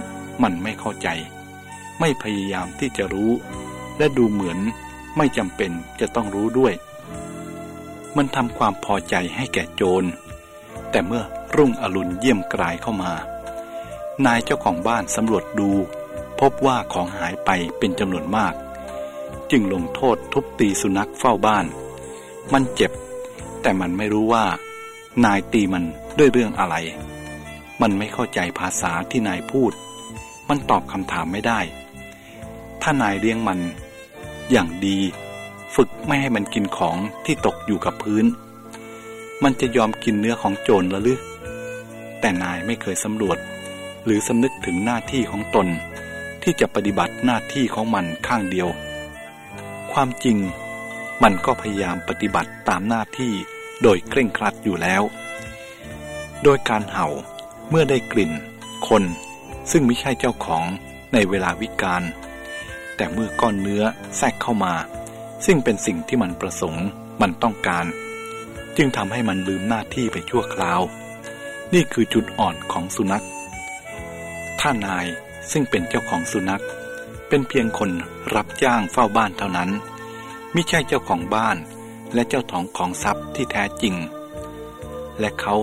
มันไม่เข้าใจ ไม่พยายามที่จะรู้ และดูเหมือนไม่จำเป็นจะต้องรู้ด้วย มันทำความพอใจให้แก่โจร แต่เมื่อรุ่งอรุณเยี่ยมกลายเข้ามา นายเจ้าของบ้านสำรวจดู พบว่าของหายไปเป็นจำนวนมาก จึงลงโทษทุบตีสุนัขเฝ้าบ้าน มันเจ็บ แต่มันไม่รู้ว่า นายตีมันด้วยเรื่องอะไร มันไม่เข้าใจภาษาที่นายพูด มันตอบคำถามไม่ได้ ถ้านายเลี้ยงมัน อย่างดี ฝึกไม่ให้มันกินของที่ตกอยู่กับพื้น มันจะยอมกินเนื้อของโจรละหรือแต่นายไม่เคยสำรวจ หรือสำนึกถึงหน้าที่ของตน ที่จะปฏิบัติหน้าที่ของมันข้างเดียว ความจริง มันก็พยายามปฏิบัติตามหน้าที่โดยเคร่งครัดอยู่แล้ว โดยการเห่าเมื่อได้กลิ่น คน ซึ่งไม่ใช่เจ้าของในเวลาวิกาลแต่เมื่อก้อนเนื้อแทรกเข้ามา ซึ่งเป็นสิ่งที่มันประสงค์มันต้องการ จึงทำให้มันลืมหน้าที่ไปชั่วคราว นี่คือจุดอ่อนของสุนัข ถ้านายซึ่งเป็นเจ้าของสุนัข เป็นเพียงคนรับจ้างเฝ้าบ้านเท่านั้นไม่ใช่เจ้าของบ้านและเจ้าของของทรัพย์ที่แท้จริง และเขา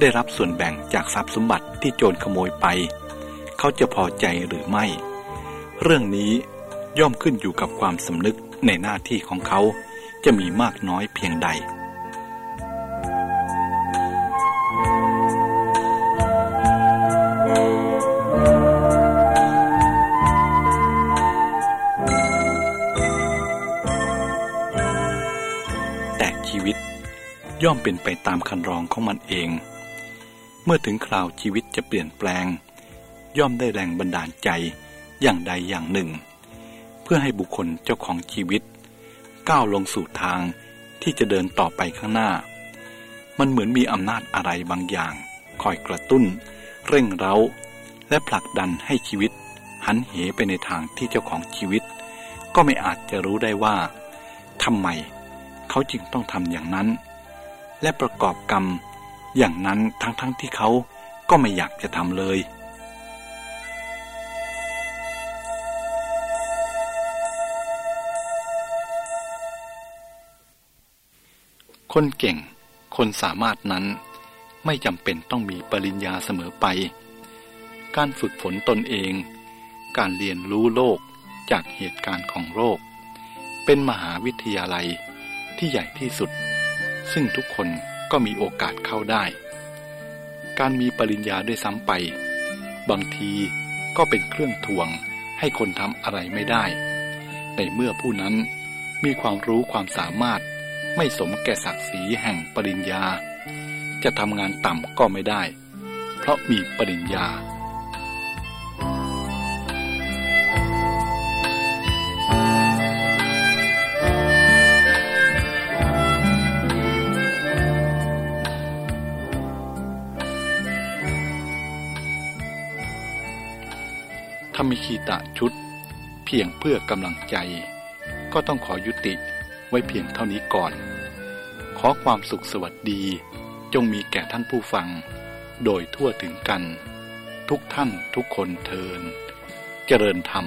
ได้รับส่วนแบ่งจากทรัพย์สมบัติที่โจรขโมยไป เขาจะพอใจหรือไม่ เรื่องนี้ย่อมขึ้นอยู่กับความสำนึกในหน้าที่ของเขาจะมีมากน้อยเพียงใด แต่ชีวิตย่อมเป็นไปตามคันรองของมันเอง เมื่อถึงคราวชีวิตจะเปลี่ยนแปลง ย่อมได้แรงบันดาลใจอย่างใดอย่างหนึ่ง เพื่อให้บุคคลเจ้าของชีวิต ก้าวลงสู่ทางที่จะเดินต่อไปข้างหน้า มันเหมือนมีอำนาจอะไรบางอย่าง คอยกระตุ้น เร่งเร้า และผลักดันให้ชีวิต หันเหไปในทางที่เจ้าของชีวิต ก็ไม่อาจจะรู้ได้ว่าทำไมเขาจึงต้องทำอย่างนั้น และประกอบกรรมอย่างนั้นทั้งๆทที่เขาก็ไม่อยากจะทำเลย คนเก่ง คนสามารถนั้น ไม่จำเป็นต้องมีปริญญาเสมอไป การฝึกฝนตนเอง การเรียนรู้โลกจากเหตุการณ์ของโลก เป็นมหาวิทยาลัยที่ใหญ่ที่สุด ซึ่งทุกคนก็มีโอกาสเข้าได้ การมีปริญญาด้วยซ้ำไป บางทีก็เป็นเครื่องทวงให้คนทำอะไรไม่ได้ ในเมื่อผู้นั้นมีความรู้ความสามารถ ไม่สมแก่ศักดิ์ศรีแห่งปริญญา จะทำงานต่ำก็ไม่ได้ เพราะมีปริญญาถ้ามีคีตะชุด เพียงเพื่อกำลังใจ ก็ต้องขอยุติ ว้เพียงเท่านี้ก่อน ขอความสุขสวัสดี จงมีแก่ท่านผู้ฟัง โดยทั่วถึงกัน ทุกท่านทุกคนเทิน เจริญธรรม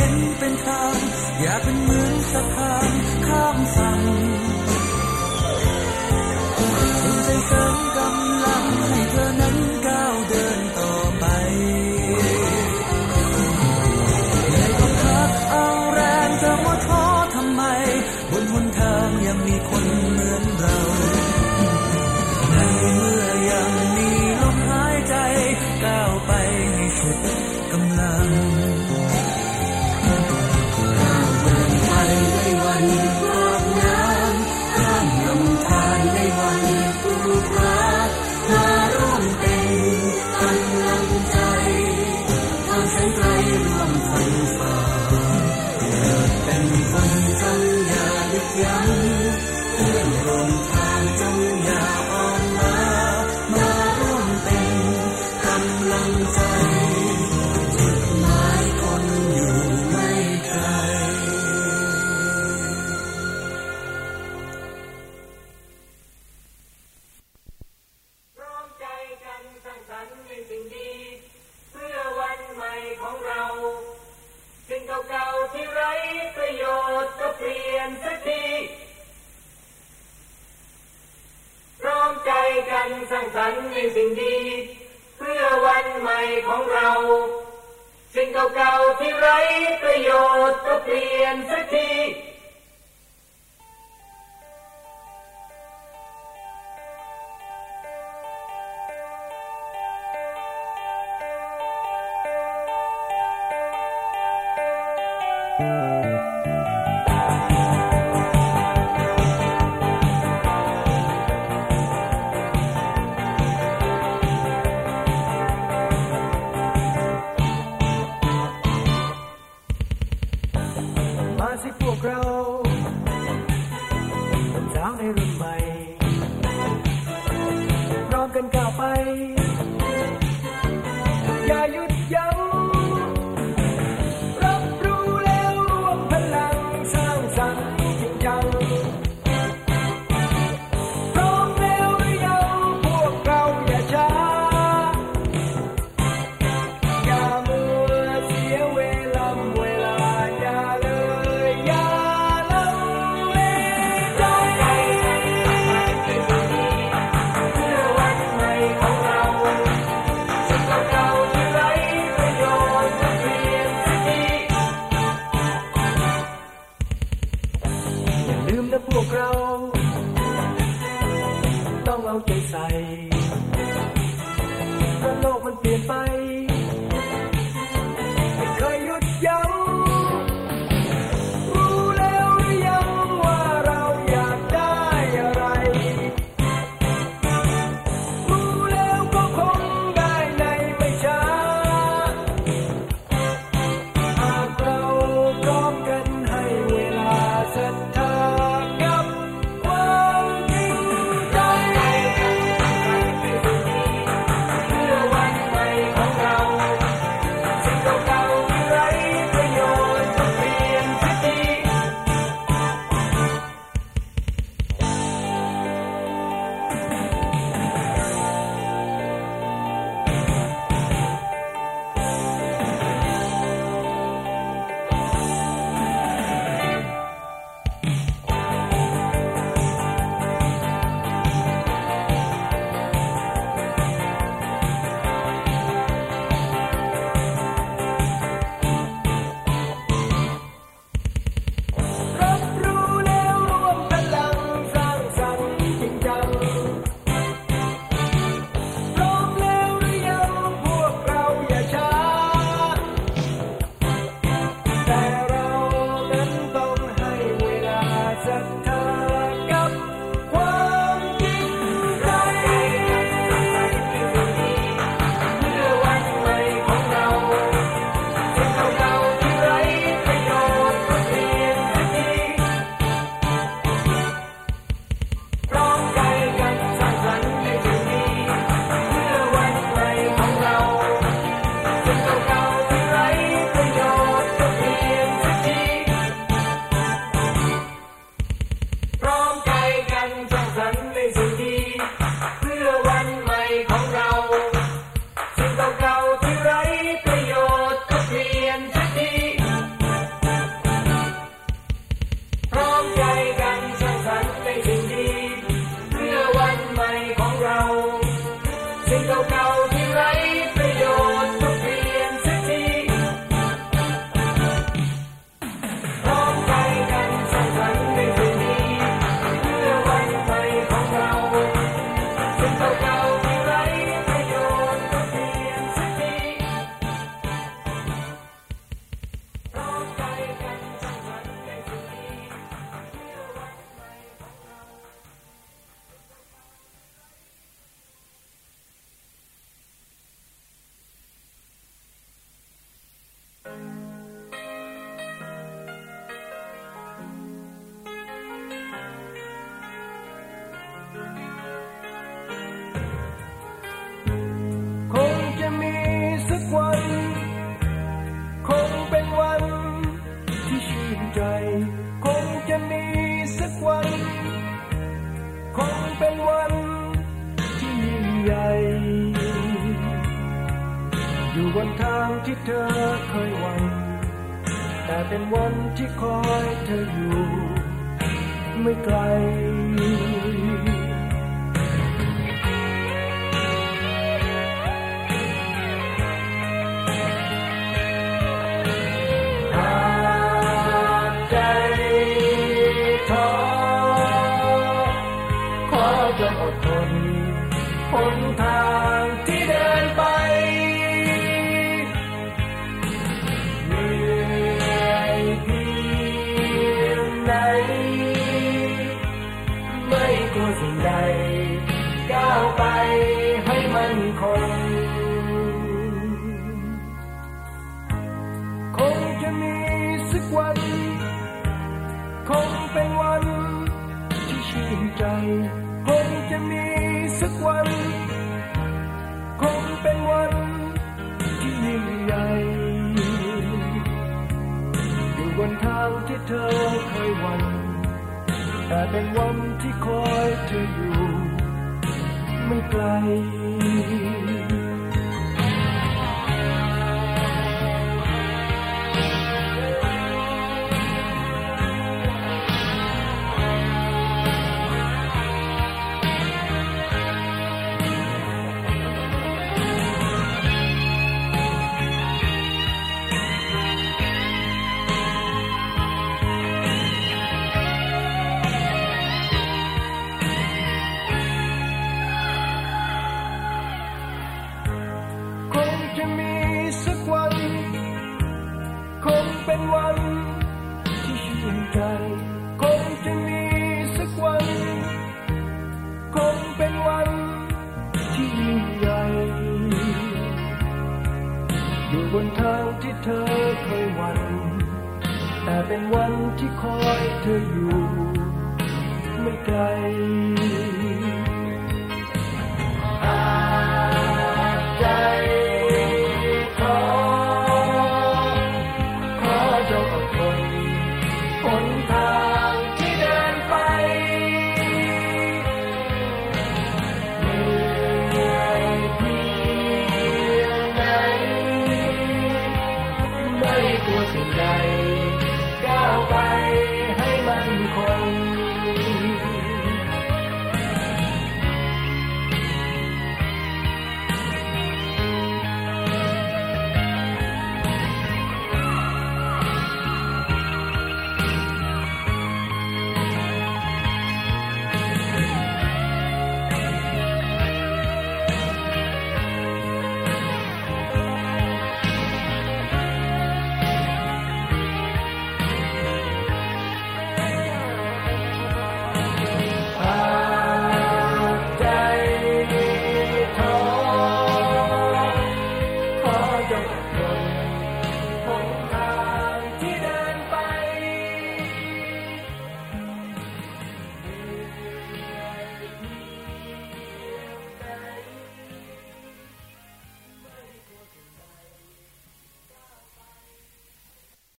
เห็นเป็นทาง อยากเป็นเหมือนสะ
พาน grow.